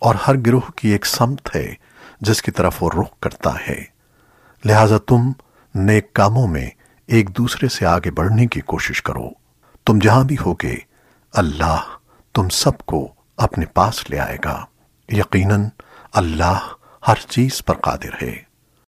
اور ہر گروہ کی ایک سمت ہے جس کی طرف وہ رخ کرتا ہے۔ لہذا تم نیک کاموں میں ایک دوسرے سے آگے بڑھنے کی کوشش کرو۔ تم جہاں بھی ہوگے، اللہ تم سب کو اپنے پاس لے آئے گا۔ یقیناً اللہ ہر چیز پر قادر ہے۔